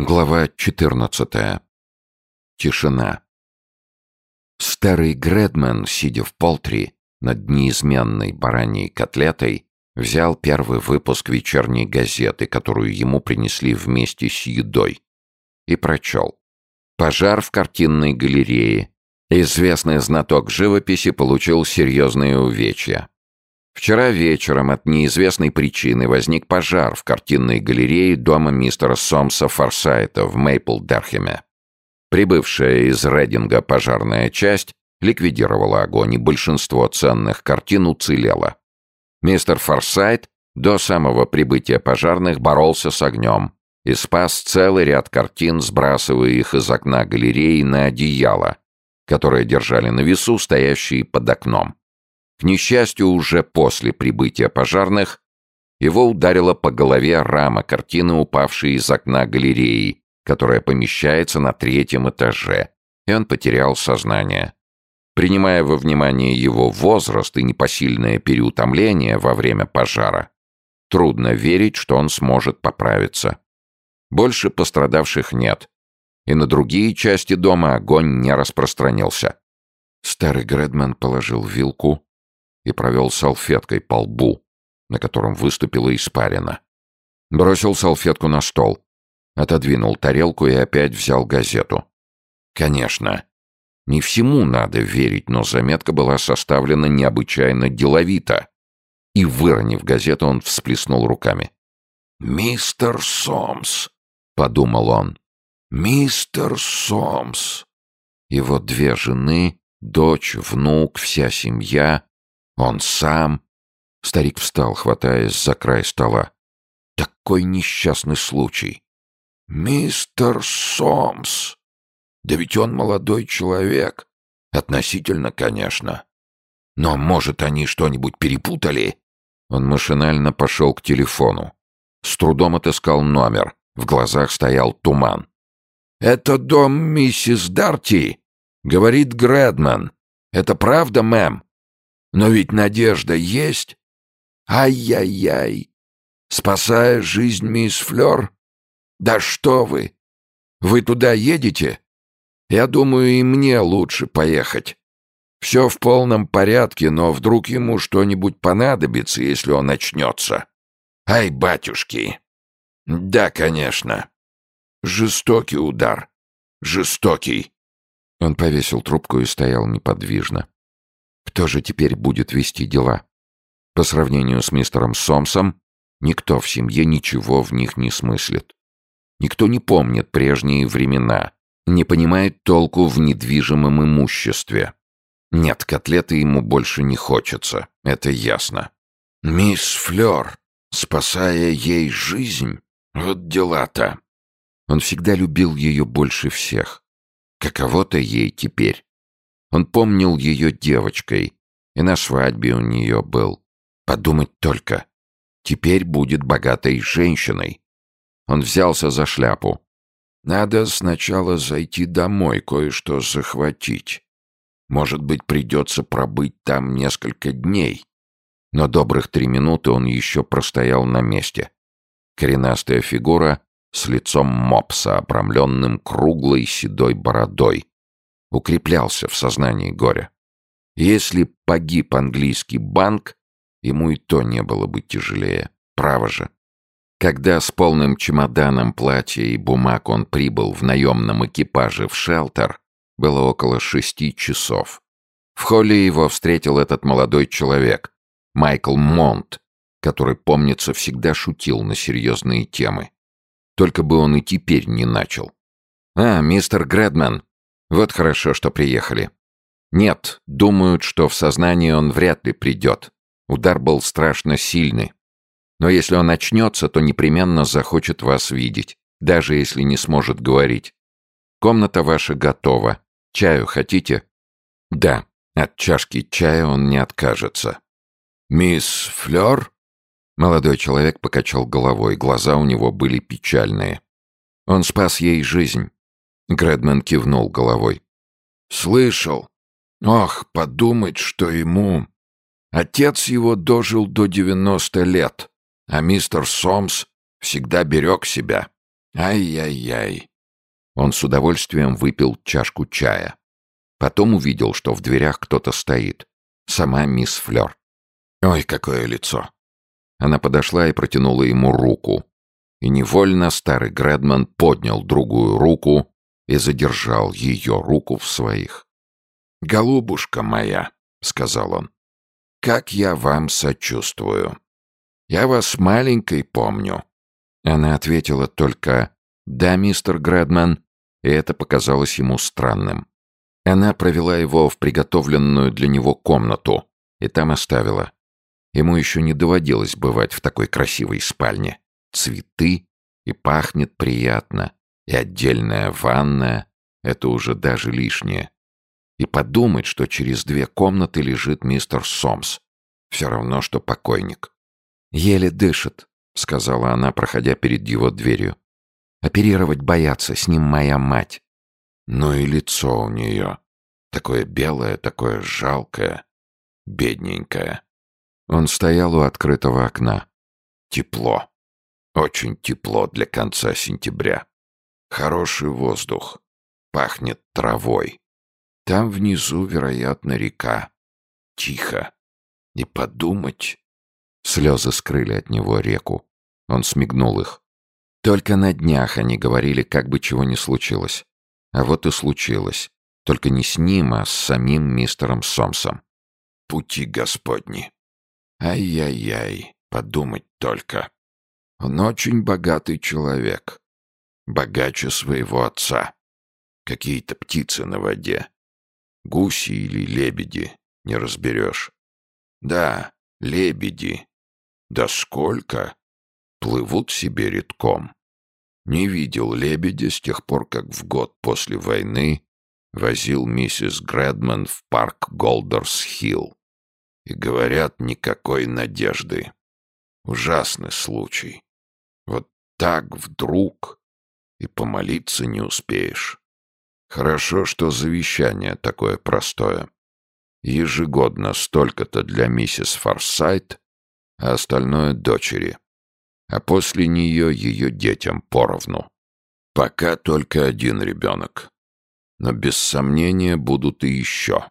Глава 14. Тишина. Старый Гредмен, сидя в полтри над неизменной бараньей котлетой, взял первый выпуск вечерней газеты, которую ему принесли вместе с едой, и прочел. Пожар в картинной галерее. Известный знаток живописи получил серьезные увечья. Вчера вечером от неизвестной причины возник пожар в картинной галерее дома мистера Сомса Форсайта в Мейпл-Дерхеме. Прибывшая из Рединга пожарная часть ликвидировала огонь, и большинство ценных картин уцелело. Мистер Форсайт до самого прибытия пожарных боролся с огнем и спас целый ряд картин, сбрасывая их из окна галереи на одеяло, которое держали на весу, стоящие под окном. К несчастью, уже после прибытия пожарных его ударила по голове рама картины, упавшей из окна галереи, которая помещается на третьем этаже, и он потерял сознание. Принимая во внимание его возраст и непосильное переутомление во время пожара, трудно верить, что он сможет поправиться. Больше пострадавших нет, и на другие части дома огонь не распространился. Старый Гредман положил вилку, и провел салфеткой по лбу, на котором выступила испарина. Бросил салфетку на стол, отодвинул тарелку и опять взял газету. Конечно, не всему надо верить, но заметка была составлена необычайно деловито. И, выронив газету, он всплеснул руками. «Мистер Сомс», — подумал он, — «мистер Сомс». Его две жены, дочь, внук, вся семья он сам... Старик встал, хватаясь за край стола. Такой несчастный случай. «Мистер Сомс! Да ведь он молодой человек. Относительно, конечно. Но, может, они что-нибудь перепутали?» Он машинально пошел к телефону. С трудом отыскал номер. В глазах стоял туман. «Это дом миссис Дарти», — говорит Грэдман. «Это правда, мэм?» Но ведь надежда есть. Ай-яй-яй. Спасая жизнь мисс Флёр? Да что вы! Вы туда едете? Я думаю, и мне лучше поехать. Все в полном порядке, но вдруг ему что-нибудь понадобится, если он очнется. Ай, батюшки! Да, конечно. Жестокий удар. Жестокий. Он повесил трубку и стоял неподвижно. Кто же теперь будет вести дела? По сравнению с мистером Сомсом, никто в семье ничего в них не смыслит. Никто не помнит прежние времена, не понимает толку в недвижимом имуществе. Нет, котлеты ему больше не хочется, это ясно. Мисс Флёр, спасая ей жизнь, вот дела-то. Он всегда любил ее больше всех. Каково-то ей теперь. Он помнил ее девочкой, и на свадьбе у нее был. Подумать только. Теперь будет богатой женщиной. Он взялся за шляпу. Надо сначала зайти домой, кое-что захватить. Может быть, придется пробыть там несколько дней. Но добрых три минуты он еще простоял на месте. Коренастая фигура с лицом мопса, обрамленным круглой седой бородой, укреплялся в сознании горя. Если погиб английский банк, ему и то не было бы тяжелее. Право же. Когда с полным чемоданом платья и бумаг он прибыл в наемном экипаже в шелтер, было около шести часов. В холле его встретил этот молодой человек, Майкл Монт, который, помнится, всегда шутил на серьезные темы. Только бы он и теперь не начал. «А, мистер Грэдман, вот хорошо, что приехали. Нет, думают, что в сознание он вряд ли придет. Удар был страшно сильный. Но если он очнется, то непременно захочет вас видеть, даже если не сможет говорить. Комната ваша готова. Чаю хотите? Да, от чашки чая он не откажется. Мисс Флёр? Молодой человек покачал головой, глаза у него были печальные. Он спас ей жизнь. Грэдман кивнул головой. «Слышал. Ох, подумать, что ему... Отец его дожил до девяносто лет, а мистер Сомс всегда берег себя. Ай-яй-яй. Он с удовольствием выпил чашку чая. Потом увидел, что в дверях кто-то стоит. Сама мисс Флёр. Ой, какое лицо. Она подошла и протянула ему руку. И невольно старый Грэдман поднял другую руку и задержал ее руку в своих. «Голубушка моя», — сказал он, — «как я вам сочувствую. Я вас маленькой помню». Она ответила только «Да, мистер Грэдман», и это показалось ему странным. Она провела его в приготовленную для него комнату и там оставила. Ему еще не доводилось бывать в такой красивой спальне. Цветы, и пахнет приятно, и отдельная ванная — это уже даже лишнее. И подумать, что через две комнаты лежит мистер Сомс. Все равно, что покойник. «Еле дышит», — сказала она, проходя перед его дверью. «Оперировать боятся, с ним моя мать». Ну и лицо у нее. Такое белое, такое жалкое, бедненькое. Он стоял у открытого окна. Тепло. Очень тепло для конца сентября. Хороший воздух. Пахнет травой. Там внизу, вероятно, река. Тихо. И подумать... Слезы скрыли от него реку. Он смигнул их. Только на днях они говорили, как бы чего ни случилось. А вот и случилось. Только не с ним, а с самим мистером Сомсом. Пути Господни. Ай-яй-яй, подумать только. Он очень богатый человек. Богаче своего отца. Какие-то птицы на воде. Гуси или лебеди, не разберешь. Да, лебеди. Да сколько? Плывут себе рядком. Не видел лебедя с тех пор, как в год после войны возил миссис Грэдман в парк Голдерс-Хилл. И говорят, никакой надежды. Ужасный случай. Вот так вдруг и помолиться не успеешь. Хорошо, что завещание такое простое. Ежегодно столько-то для миссис Форсайт, а остальное — дочери. А после нее ее детям поровну. Пока только один ребенок. Но без сомнения будут и еще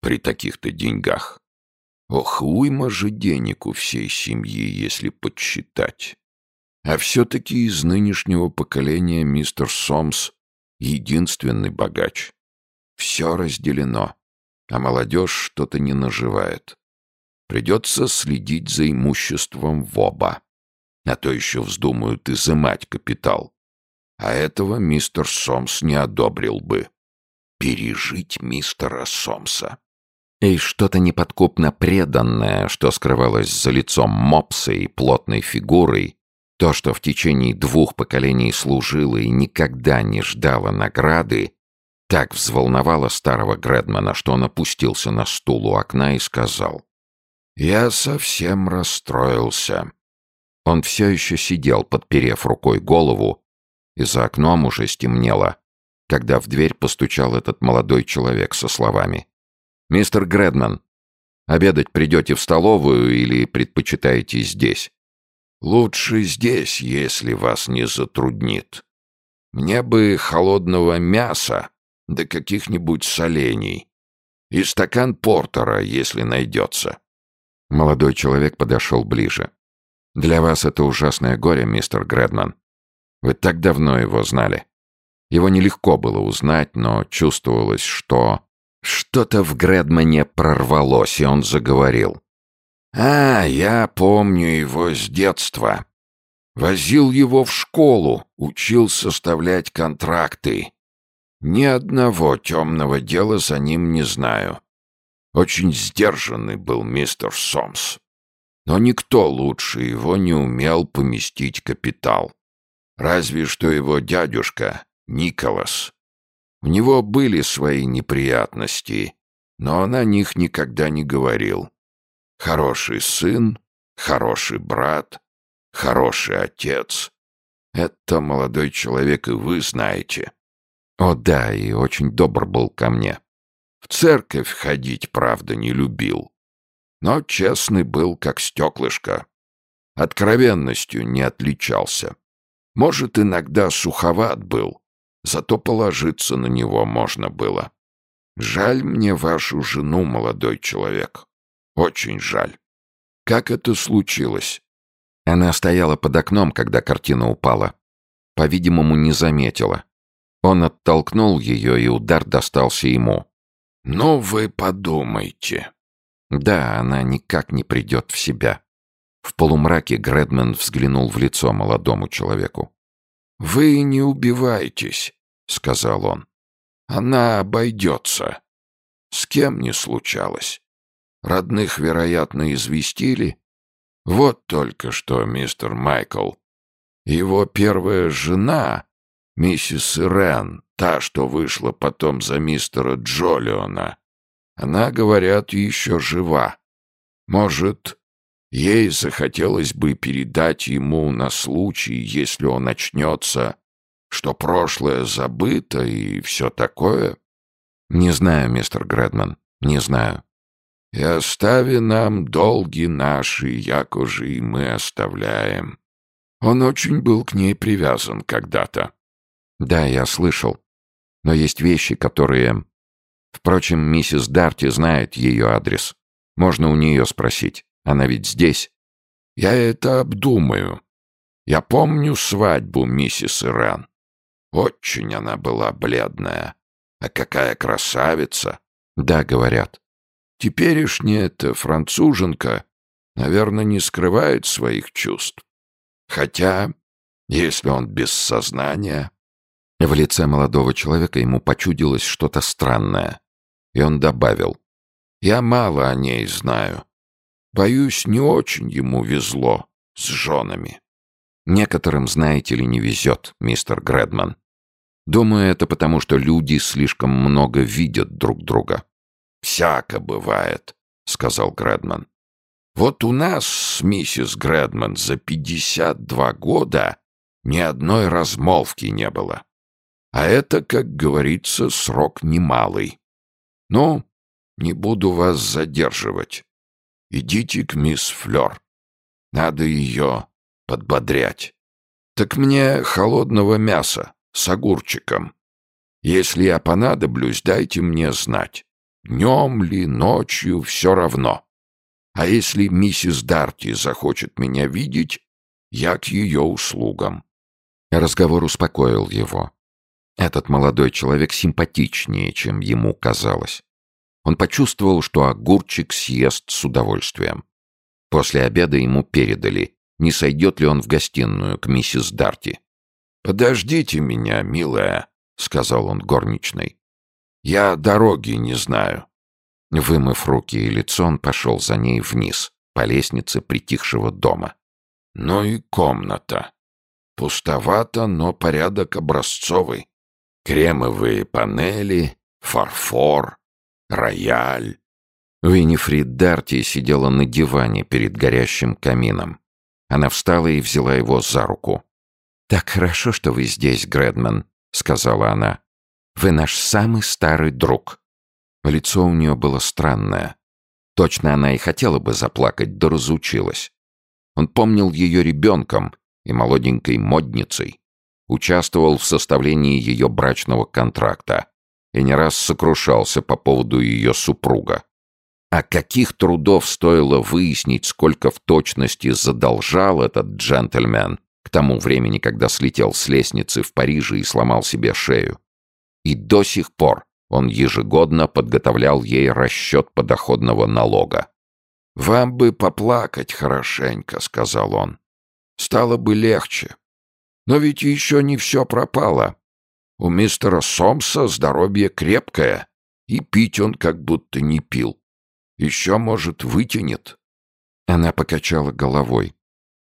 при таких-то деньгах. Ох, уйма же денег у всей семьи, если подсчитать. А все-таки из нынешнего поколения мистер Сомс — единственный богач. Все разделено, а молодежь что-то не наживает. Придется следить за имуществом в оба. А то еще вздумают изымать капитал. А этого мистер Сомс не одобрил бы. Пережить мистера Сомса. И что-то неподкупно преданное, что скрывалось за лицом мопса и плотной фигурой, то, что в течение двух поколений служило и никогда не ждало награды, так взволновало старого Гредмана, что он опустился на стул у окна и сказал. «Я совсем расстроился». Он все еще сидел, подперев рукой голову, и за окном уже стемнело, когда в дверь постучал этот молодой человек со словами. «Мистер Гредман, обедать придете в столовую или предпочитаете здесь?» «Лучше здесь, если вас не затруднит. Мне бы холодного мяса, да каких-нибудь солений. И стакан портера, если найдется». Молодой человек подошел ближе. «Для вас это ужасное горе, мистер Гредман. Вы так давно его знали. Его нелегко было узнать, но чувствовалось, что что-то в Гредмане прорвалось, и он заговорил. «А, я помню его с детства. Возил его в школу, учил составлять контракты. Ни одного темного дела за ним не знаю. Очень сдержанный был мистер Сомс. Но никто лучше его не умел поместить капитал. Разве что его дядюшка, Николас. У него были свои неприятности, но он о них никогда не говорил. Хороший сын, хороший брат, хороший отец. Это молодой человек, и вы знаете. О да, и очень добр был ко мне. В церковь ходить, правда, не любил. Но честный был, как стеклышко. Откровенностью не отличался. Может, иногда суховат был, зато положиться на него можно было. Жаль мне вашу жену, молодой человек. Очень жаль. Как это случилось? Она стояла под окном, когда картина упала. По-видимому, не заметила. Он оттолкнул ее, и удар достался ему. «Ну, вы подумайте». Да, она никак не придет в себя. В полумраке Гредмен взглянул в лицо молодому человеку. «Вы не убивайтесь», — сказал он. «Она обойдется. С кем не случалось. Родных, вероятно, известили. Вот только что, мистер Майкл. Его первая жена, миссис Ирен, та, что вышла потом за мистера Джолиона, она, говорят, еще жива. Может, ей захотелось бы передать ему на случай, если он очнется, что прошлое забыто и все такое? Не знаю, мистер Гредман, не знаю. И остави нам долги наши, якоже и мы оставляем. Он очень был к ней привязан когда-то. Да, я слышал. Но есть вещи, которые... Впрочем, миссис Дарти знает ее адрес. Можно у нее спросить. Она ведь здесь. Я это обдумаю. Я помню свадьбу миссис Иран. Очень она была бледная. А какая красавица! Да, говорят. Теперешняя-то француженка, наверное, не скрывает своих чувств. Хотя, если он без сознания... В лице молодого человека ему почудилось что-то странное. И он добавил. «Я мало о ней знаю. Боюсь, не очень ему везло с женами». «Некоторым, знаете ли, не везет, мистер Гредман. Думаю, это потому, что люди слишком много видят друг друга». «Всяко бывает», — сказал Гредман. «Вот у нас с миссис Гредман за пятьдесят два года ни одной размолвки не было. А это, как говорится, срок немалый. Ну, не буду вас задерживать. Идите к мисс Флёр. Надо ее подбодрять. Так мне холодного мяса с огурчиком. Если я понадоблюсь, дайте мне знать. Днем ли, ночью, все равно. А если миссис Дарти захочет меня видеть, я к ее услугам. Разговор успокоил его. Этот молодой человек симпатичнее, чем ему казалось. Он почувствовал, что огурчик съест с удовольствием. После обеда ему передали, не сойдет ли он в гостиную к миссис Дарти. «Подождите меня, милая», — сказал он горничной. «Я дороги не знаю». Вымыв руки и лицо, он пошел за ней вниз, по лестнице притихшего дома. «Ну и комната. Пустовато, но порядок образцовый. Кремовые панели, фарфор, рояль». Винифрид Дарти сидела на диване перед горящим камином. Она встала и взяла его за руку. «Так хорошо, что вы здесь, Гредман», — сказала она. «Вы наш самый старый друг». Лицо у нее было странное. Точно она и хотела бы заплакать, да разучилась. Он помнил ее ребенком и молоденькой модницей, участвовал в составлении ее брачного контракта и не раз сокрушался по поводу ее супруга. А каких трудов стоило выяснить, сколько в точности задолжал этот джентльмен, к тому времени, когда слетел с лестницы в Париже и сломал себе шею. И до сих пор он ежегодно подготовлял ей расчет подоходного налога. «Вам бы поплакать хорошенько», — сказал он. «Стало бы легче. Но ведь еще не все пропало. У мистера Сомса здоровье крепкое, и пить он как будто не пил. Еще, может, вытянет». Она покачала головой.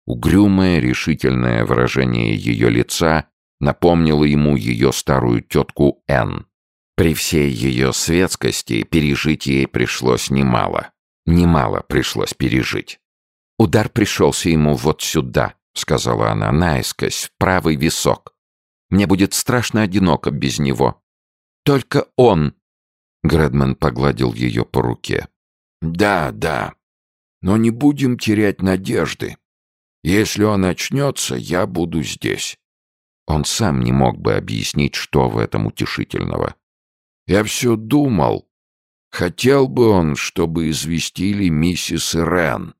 Угрюмое, решительное выражение ее лица напомнило ему ее старую тетку Энн. При всей ее светскости пережить ей пришлось немало. Немало пришлось пережить. «Удар пришелся ему вот сюда», — сказала она, наискось, в правый висок. «Мне будет страшно одиноко без него. Только он...» Гредман погладил ее по руке. «Да, да. Но не будем терять надежды. Если он очнется, я буду здесь. Он сам не мог бы объяснить, что в этом утешительного. «Я все думал. Хотел бы он, чтобы известили миссис Ирен.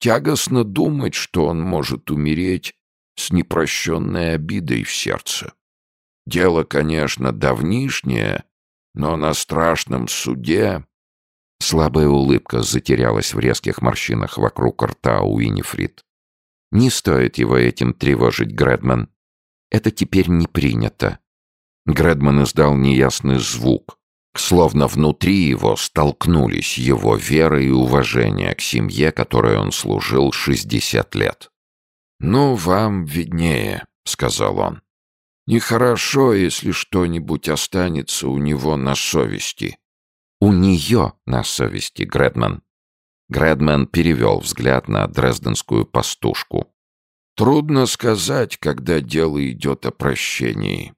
Тягостно думать, что он может умереть с непрощенной обидой в сердце. Дело, конечно, давнишнее, но на страшном суде...» Слабая улыбка затерялась в резких морщинах вокруг рта у Уинифрид. «Не стоит его этим тревожить, Грэдман. Это теперь не принято». Грэдман издал неясный звук, словно внутри его столкнулись его вера и уважение к семье, которой он служил шестьдесят лет. «Ну, вам виднее», — сказал он. «Нехорошо, если что-нибудь останется у него на совести». «У нее на совести, Грэдман». Грэдман перевел взгляд на дрезденскую пастушку. «Трудно сказать, когда дело идет о прощении.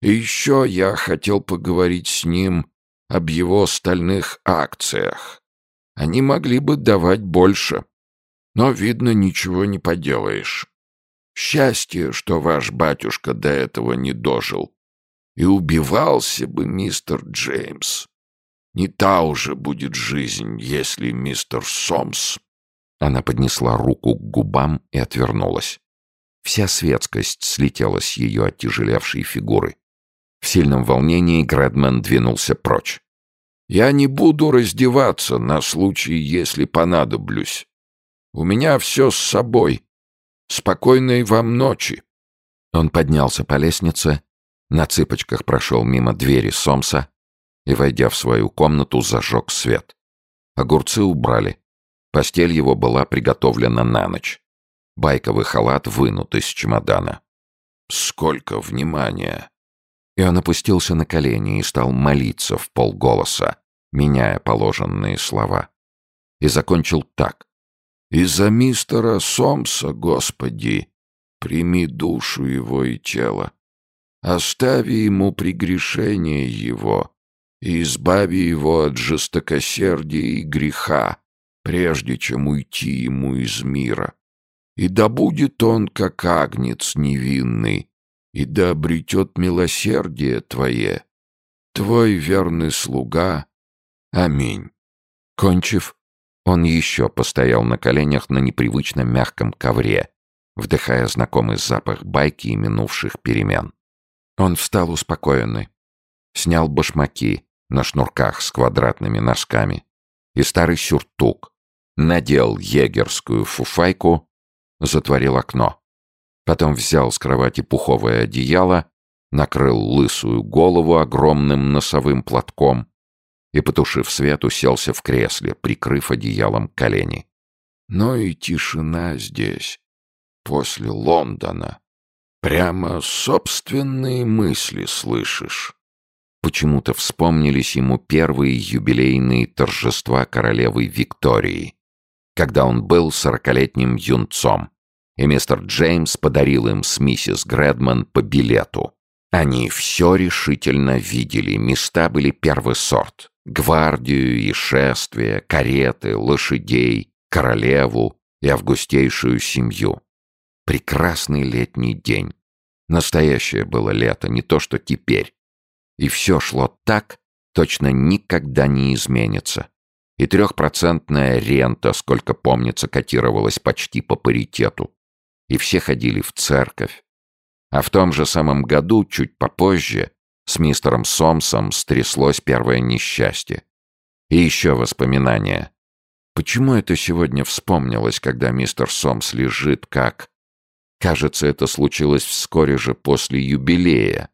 И еще я хотел поговорить с ним об его стальных акциях. Они могли бы давать больше. Но, видно, ничего не поделаешь. Счастье, что ваш батюшка до этого не дожил. И убивался бы мистер Джеймс. Не та уже будет жизнь, если мистер Сомс...» Она поднесла руку к губам и отвернулась. Вся светскость слетела с ее оттяжелевшей фигуры. В сильном волнении Грэдман двинулся прочь. «Я не буду раздеваться на случай, если понадоблюсь. У меня все с собой. Спокойной вам ночи!» Он поднялся по лестнице, на цыпочках прошел мимо двери Сомса и, войдя в свою комнату, зажег свет. Огурцы убрали. Постель его была приготовлена на ночь. Байковый халат вынут из чемодана. «Сколько внимания!» И он опустился на колени и стал молиться в полголоса, меняя положенные слова. И закончил так. И за мистера Сомса, Господи, прими душу его и тело. Остави ему прегрешение его и избави его от жестокосердия и греха, прежде чем уйти ему из мира. И да будет он, как агнец невинный, и да обретет милосердие Твое. Твой верный слуга. Аминь. Кончив, он еще постоял на коленях на непривычно мягком ковре, вдыхая знакомый запах байки и минувших перемен. Он встал успокоенный, снял башмаки на шнурках с квадратными носками и старый сюртук, надел егерскую фуфайку, затворил окно. Потом взял с кровати пуховое одеяло, накрыл лысую голову огромным носовым платком и, потушив свет, уселся в кресле, прикрыв одеялом колени. «Ну и тишина здесь, после Лондона. Прямо собственные мысли слышишь». Почему-то вспомнились ему первые юбилейные торжества королевы Виктории, когда он был сорокалетним юнцом, и мистер Джеймс подарил им с миссис Грэдман по билету. Они все решительно видели, места были первый сорт гвардию и шествия, кареты, лошадей, королеву и августейшую семью. Прекрасный летний день. Настоящее было лето, не то что теперь. И все шло так, точно никогда не изменится. И трехпроцентная рента, сколько помнится, котировалась почти по паритету. И все ходили в церковь. А в том же самом году, чуть попозже, с мистером Сомсом стряслось первое несчастье. И еще воспоминания. Почему это сегодня вспомнилось, когда мистер Сомс лежит как... Кажется, это случилось вскоре же после юбилея.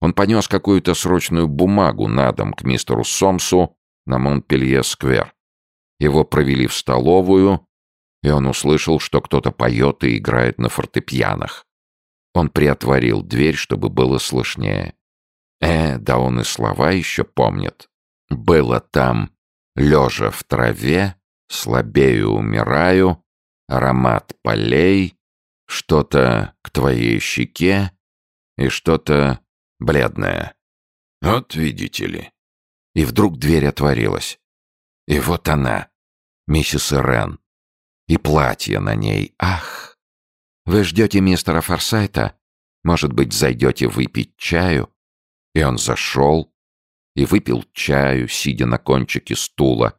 Он понес какую-то срочную бумагу на дом к мистеру Сомсу на Монпелье-сквер. Его провели в столовую, и он услышал, что кто-то поет и играет на фортепианах. Он приотворил дверь, чтобы было слышнее. Э, да он и слова еще помнит. Было там лежа в траве, слабею умираю, аромат полей, что-то к твоей щеке и что-то бледное. Вот видите ли. И вдруг дверь отворилась. И вот она, миссис Ирен. И платье на ней, ах! Вы ждете мистера Форсайта? Может быть, зайдете выпить чаю?» И он зашел и выпил чаю, сидя на кончике стула,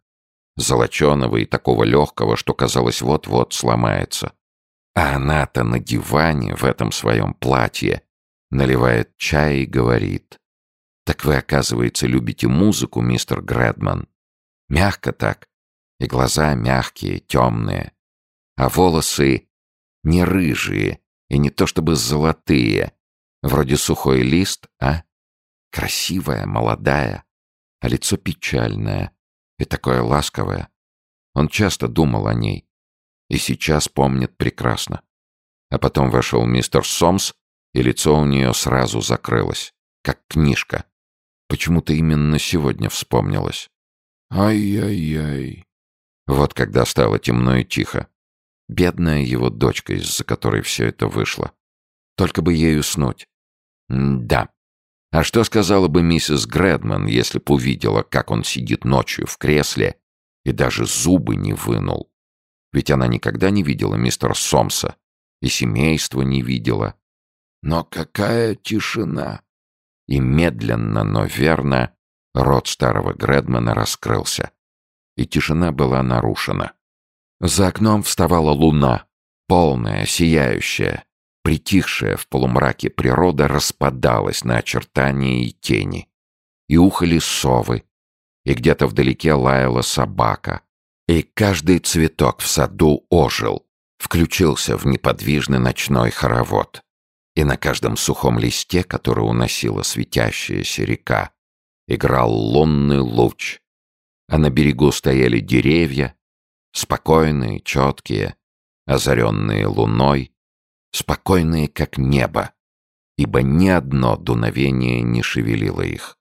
золоченого и такого легкого, что казалось вот-вот сломается. А она-то на диване в этом своем платье наливает чай и говорит. «Так вы, оказывается, любите музыку, мистер Грэдман? Мягко так, и глаза мягкие, темные, а волосы не рыжие и не то чтобы золотые, вроде сухой лист, а? Красивая, молодая, а лицо печальное и такое ласковое. Он часто думал о ней и сейчас помнит прекрасно. А потом вошел мистер Сомс, и лицо у нее сразу закрылось, как книжка. Почему-то именно сегодня вспомнилось. Ай-яй-яй. Вот когда стало темно и тихо. Бедная его дочка, из-за которой все это вышло. Только бы ей уснуть. М да. А что сказала бы миссис Грэдман, если б увидела, как он сидит ночью в кресле и даже зубы не вынул? Ведь она никогда не видела мистера Сомса и семейства не видела. Но какая тишина! И медленно, но верно рот старого Грэдмана раскрылся. И тишина была нарушена. За окном вставала луна, полная, сияющая. Притихшая в полумраке природа распадалась на очертания и тени. И ухали совы, и где-то вдалеке лаяла собака. И каждый цветок в саду ожил, включился в неподвижный ночной хоровод. И на каждом сухом листе, который уносила светящаяся река, играл лунный луч. А на берегу стояли деревья, спокойные, четкие, озаренные луной, спокойные, как небо, ибо ни одно дуновение не шевелило их.